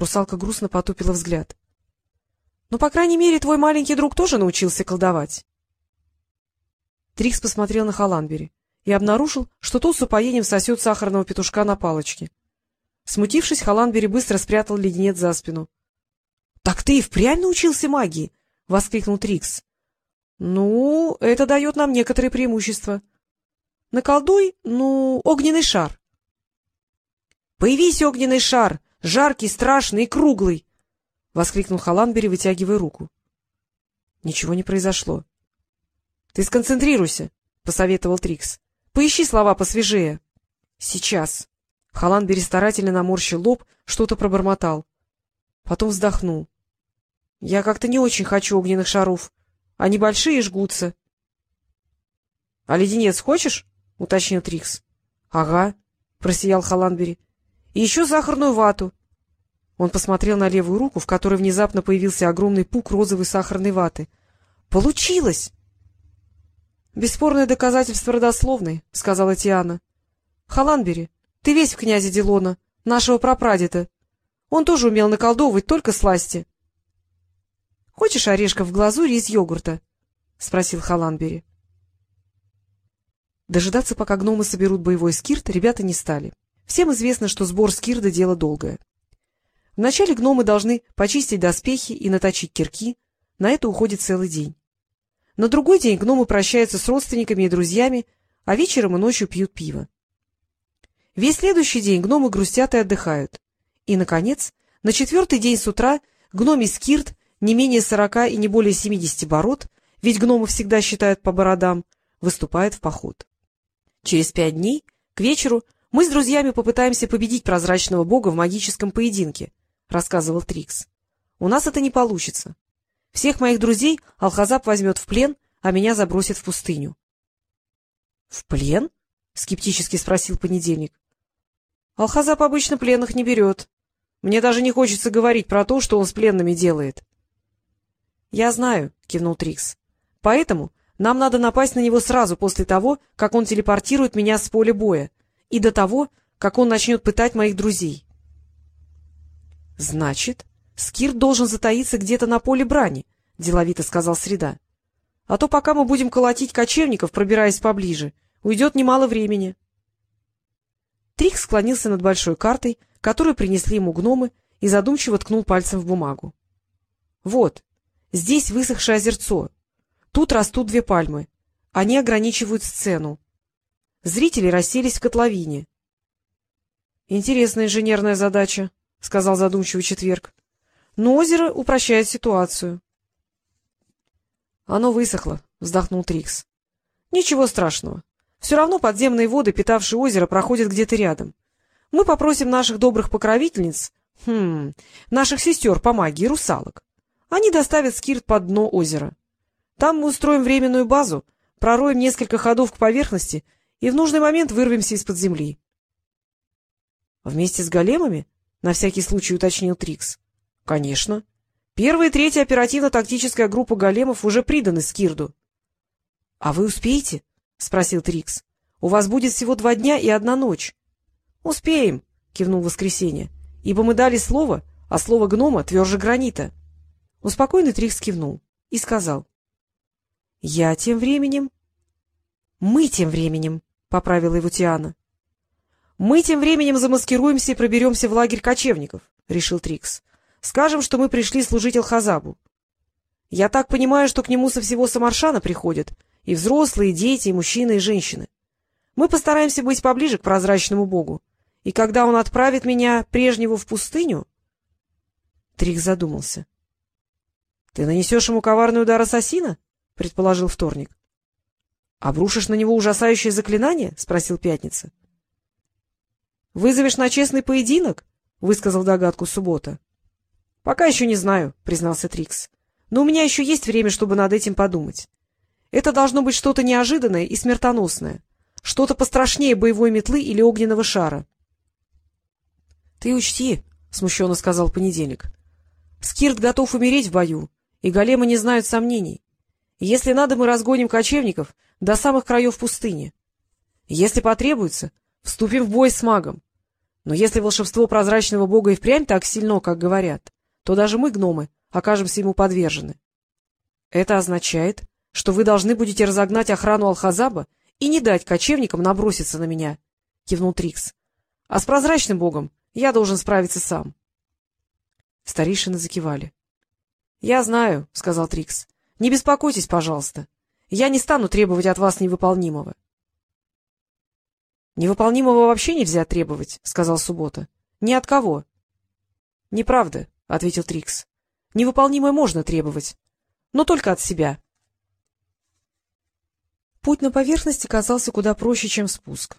Русалка грустно потупила взгляд. — Ну, по крайней мере, твой маленький друг тоже научился колдовать. Трикс посмотрел на Халанбери и обнаружил, что тот с упоением сосет сахарного петушка на палочке. Смутившись, Халанбери быстро спрятал леденец за спину. — Так ты и впрямь научился магии? — воскликнул Трикс. — Ну, это дает нам некоторые преимущества. Наколдуй, ну, огненный шар. — Появись, огненный шар! Жаркий, страшный и круглый! — воскликнул Халанбери, вытягивая руку. Ничего не произошло. — Ты сконцентрируйся, — посоветовал Трикс. — Поищи слова посвежее. — Сейчас. Халанбери старательно наморщил лоб, что-то пробормотал. Потом вздохнул. — Я как-то не очень хочу огненных шаров. Они большие жгутся. — А леденец хочешь? — уточнил Трикс. — Ага, — просиял Халанбери. — И еще сахарную вату. Он посмотрел на левую руку, в которой внезапно появился огромный пук розовой сахарной ваты. — Получилось! — Бесспорное доказательство родословной, — сказала Тиана. — Халанбери, ты весь в князе Дилона, нашего прапрадеда. Он тоже умел наколдовывать только сласти. — Хочешь орешков в глазури из йогурта? — спросил Халанбери. Дожидаться, пока гномы соберут боевой скирт, ребята не стали. Всем известно, что сбор скирда — дело долгое. Вначале гномы должны почистить доспехи и наточить кирки, на это уходит целый день. На другой день гномы прощаются с родственниками и друзьями, а вечером и ночью пьют пиво. Весь следующий день гномы грустят и отдыхают. И, наконец, на четвертый день с утра гномий скирт, не менее сорока и не более семидесяти бород, ведь гномы всегда считают по бородам, выступает в поход. Через пять дней, к вечеру, мы с друзьями попытаемся победить прозрачного бога в магическом поединке, — рассказывал Трикс. — У нас это не получится. Всех моих друзей Алхазап возьмет в плен, а меня забросит в пустыню. — В плен? — скептически спросил Понедельник. — Алхазап обычно пленных не берет. Мне даже не хочется говорить про то, что он с пленными делает. — Я знаю, — кивнул Трикс. — Поэтому нам надо напасть на него сразу после того, как он телепортирует меня с поля боя, и до того, как он начнет пытать моих друзей. — Значит, Скирт должен затаиться где-то на поле брани, — деловито сказал Среда. — А то пока мы будем колотить кочевников, пробираясь поближе, уйдет немало времени. Трик склонился над большой картой, которую принесли ему гномы, и задумчиво ткнул пальцем в бумагу. — Вот, здесь высохшее озерцо. Тут растут две пальмы. Они ограничивают сцену. Зрители расселись в котловине. — Интересная инженерная задача, — сказал задумчивый четверг но озеро упрощает ситуацию. — Оно высохло, — вздохнул Трикс. — Ничего страшного. Все равно подземные воды, питавшие озеро, проходят где-то рядом. Мы попросим наших добрых покровительниц, хм, наших сестер по магии, русалок. Они доставят скирт под дно озера. Там мы устроим временную базу, пророем несколько ходов к поверхности и в нужный момент вырвемся из-под земли. — Вместе с големами? — на всякий случай уточнил Трикс. — Конечно. Первая и третья оперативно-тактическая группа големов уже приданы Скирду. — А вы успеете? — спросил Трикс. — У вас будет всего два дня и одна ночь. — Успеем, — кивнул Воскресенье, — ибо мы дали слово, а слово гнома тверже гранита. Успокойный Трикс кивнул и сказал. — Я тем временем... — Мы тем временем, — поправила его Тиана. — Мы тем временем замаскируемся и проберемся в лагерь кочевников, — решил Трикс. Скажем, что мы пришли служить Алхазабу. Я так понимаю, что к нему со всего Самаршана приходят и взрослые, и дети, и мужчины, и женщины. Мы постараемся быть поближе к прозрачному богу. И когда он отправит меня, прежнего, в пустыню... Трик задумался. — Ты нанесешь ему коварный удар ассасина? — предположил вторник. — Обрушишь на него ужасающее заклинание? — спросил Пятница. — Вызовешь на честный поединок? — высказал догадку Суббота. — Пока еще не знаю, — признался Трикс. — Но у меня еще есть время, чтобы над этим подумать. Это должно быть что-то неожиданное и смертоносное, что-то пострашнее боевой метлы или огненного шара. — Ты учти, — смущенно сказал Понедельник. — Скирт готов умереть в бою, и големы не знают сомнений. Если надо, мы разгоним кочевников до самых краев пустыни. Если потребуется, вступим в бой с магом. Но если волшебство прозрачного бога и впрямь так сильно, как говорят, то даже мы, гномы, окажемся ему подвержены. — Это означает, что вы должны будете разогнать охрану Алхазаба и не дать кочевникам наброситься на меня, — кивнул Трикс. — А с прозрачным богом я должен справиться сам. Старейшины закивали. — Я знаю, — сказал Трикс. — Не беспокойтесь, пожалуйста. Я не стану требовать от вас невыполнимого. — Невыполнимого вообще нельзя требовать, — сказал Суббота. — Ни от кого. — Неправда, — ответил Трикс. — Невыполнимое можно требовать, но только от себя. Путь на поверхности казался куда проще, чем спуск.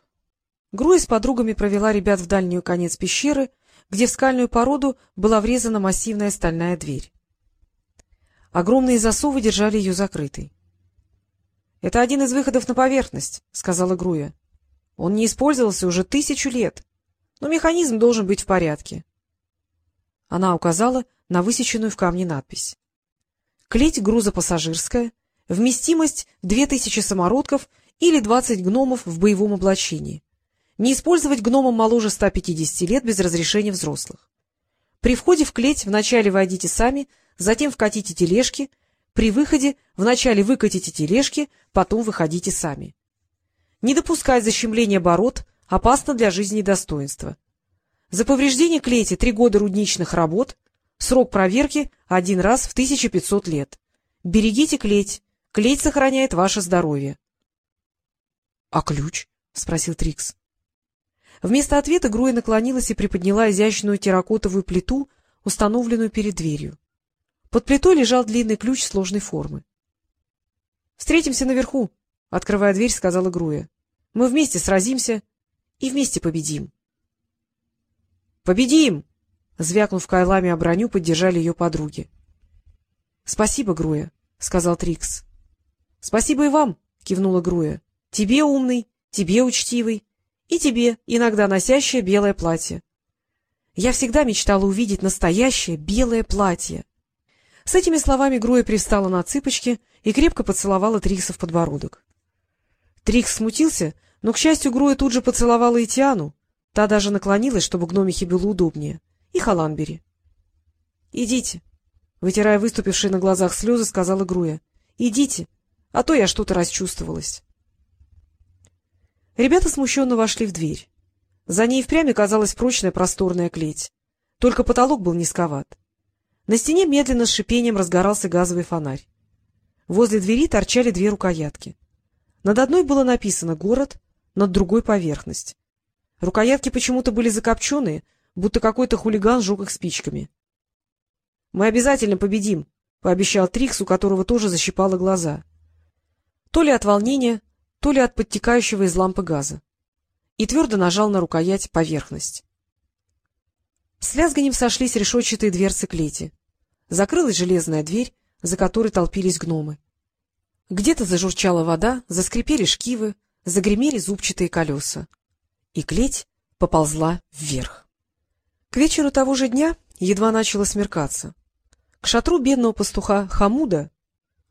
Груя с подругами провела ребят в дальний конец пещеры, где в скальную породу была врезана массивная стальная дверь. Огромные засовы держали ее закрытой. — Это один из выходов на поверхность, — сказала Груя. — Он не использовался уже тысячу лет, но механизм должен быть в порядке. Она указала на высеченную в камне надпись. Клеть грузопассажирская, вместимость — две тысячи самородков или двадцать гномов в боевом облачении. Не использовать гномам моложе 150 лет без разрешения взрослых. При входе в клеть вначале войдите сами, затем вкатите тележки, при выходе вначале выкатите тележки, потом выходите сами. Не допускать защемления бород опасно для жизни и достоинства. За повреждение клети три года рудничных работ, Срок проверки — один раз в 1500 лет. Берегите клеть. Клеть сохраняет ваше здоровье. — А ключ? — спросил Трикс. Вместо ответа Груя наклонилась и приподняла изящную терракотовую плиту, установленную перед дверью. Под плитой лежал длинный ключ сложной формы. — Встретимся наверху, — открывая дверь, сказала Груя. — Мы вместе сразимся и вместе победим. — Победим! Звякнув кайлами о броню, поддержали ее подруги. — Спасибо, Груя, — сказал Трикс. — Спасибо и вам, — кивнула Груя. — Тебе умный, тебе учтивый, и тебе, иногда носящее белое платье. Я всегда мечтала увидеть настоящее белое платье. С этими словами Груя привстала на цыпочки и крепко поцеловала Трикса в подбородок. Трикс смутился, но, к счастью, Груя тут же поцеловала и Тиану. Та даже наклонилась, чтобы гномихе было удобнее и Халанбери. — Идите, — вытирая выступившие на глазах слезы, сказала Груя. — Идите, а то я что-то расчувствовалась. Ребята смущенно вошли в дверь. За ней впрямь оказалась прочная просторная клеть. Только потолок был низковат. На стене медленно с шипением разгорался газовый фонарь. Возле двери торчали две рукоятки. Над одной было написано «Город», над другой — «Поверхность». Рукоятки почему-то были закопченные, будто какой-то хулиган сжег их спичками. — Мы обязательно победим, — пообещал Трикс, у которого тоже защипало глаза. То ли от волнения, то ли от подтекающего из лампы газа. И твердо нажал на рукоять поверхность. С лязганием сошлись решетчатые дверцы клети. Закрылась железная дверь, за которой толпились гномы. Где-то зажурчала вода, заскрипели шкивы, загремели зубчатые колеса. И клеть поползла вверх. К вечеру того же дня едва начало смеркаться. К шатру бедного пастуха Хамуда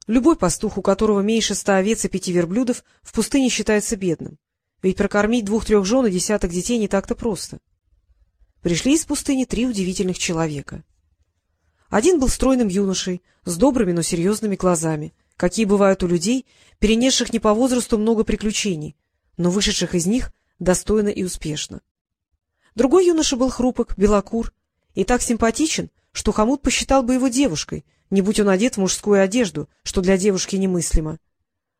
любой пастух, у которого меньше ста овец и пяти верблюдов, в пустыне считается бедным, ведь прокормить двух-трех жен и десяток детей не так-то просто. Пришли из пустыни три удивительных человека. Один был стройным юношей, с добрыми, но серьезными глазами, какие бывают у людей, перенесших не по возрасту много приключений, но вышедших из них достойно и успешно. Другой юноша был хрупок, белокур и так симпатичен, что Хамут посчитал бы его девушкой, не будь он одет в мужскую одежду, что для девушки немыслимо.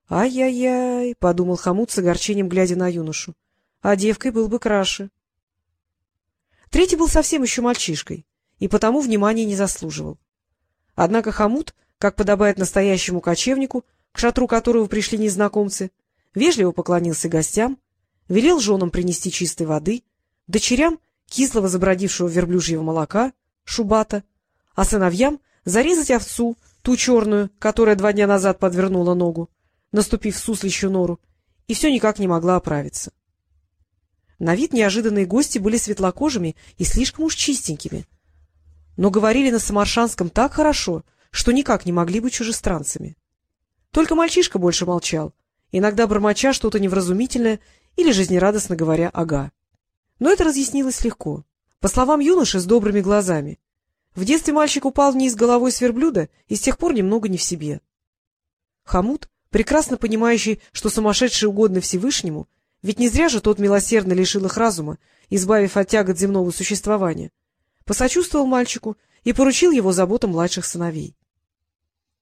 «Ай-яй-яй», — подумал Хамут с огорчением, глядя на юношу, — «а девкой был бы краше». Третий был совсем еще мальчишкой и потому внимания не заслуживал. Однако Хамут, как подобает настоящему кочевнику, к шатру которого пришли незнакомцы, вежливо поклонился гостям, велел женам принести чистой воды, дочерям — кислого забродившего верблюжьего молока, шубата, а сыновьям — зарезать овцу, ту черную, которая два дня назад подвернула ногу, наступив в суслищу нору, и все никак не могла оправиться. На вид неожиданные гости были светлокожими и слишком уж чистенькими, но говорили на самаршанском так хорошо, что никак не могли быть чужестранцами. Только мальчишка больше молчал, иногда бормоча что-то невразумительное или жизнерадостно говоря «ага». Но это разъяснилось легко. По словам юноши с добрыми глазами, в детстве мальчик упал вниз головой с верблюда и с тех пор немного не в себе. Хамут, прекрасно понимающий, что сумасшедшие угодны Всевышнему, ведь не зря же тот милосердно лишил их разума, избавив от тягот земного существования, посочувствовал мальчику и поручил его заботам младших сыновей.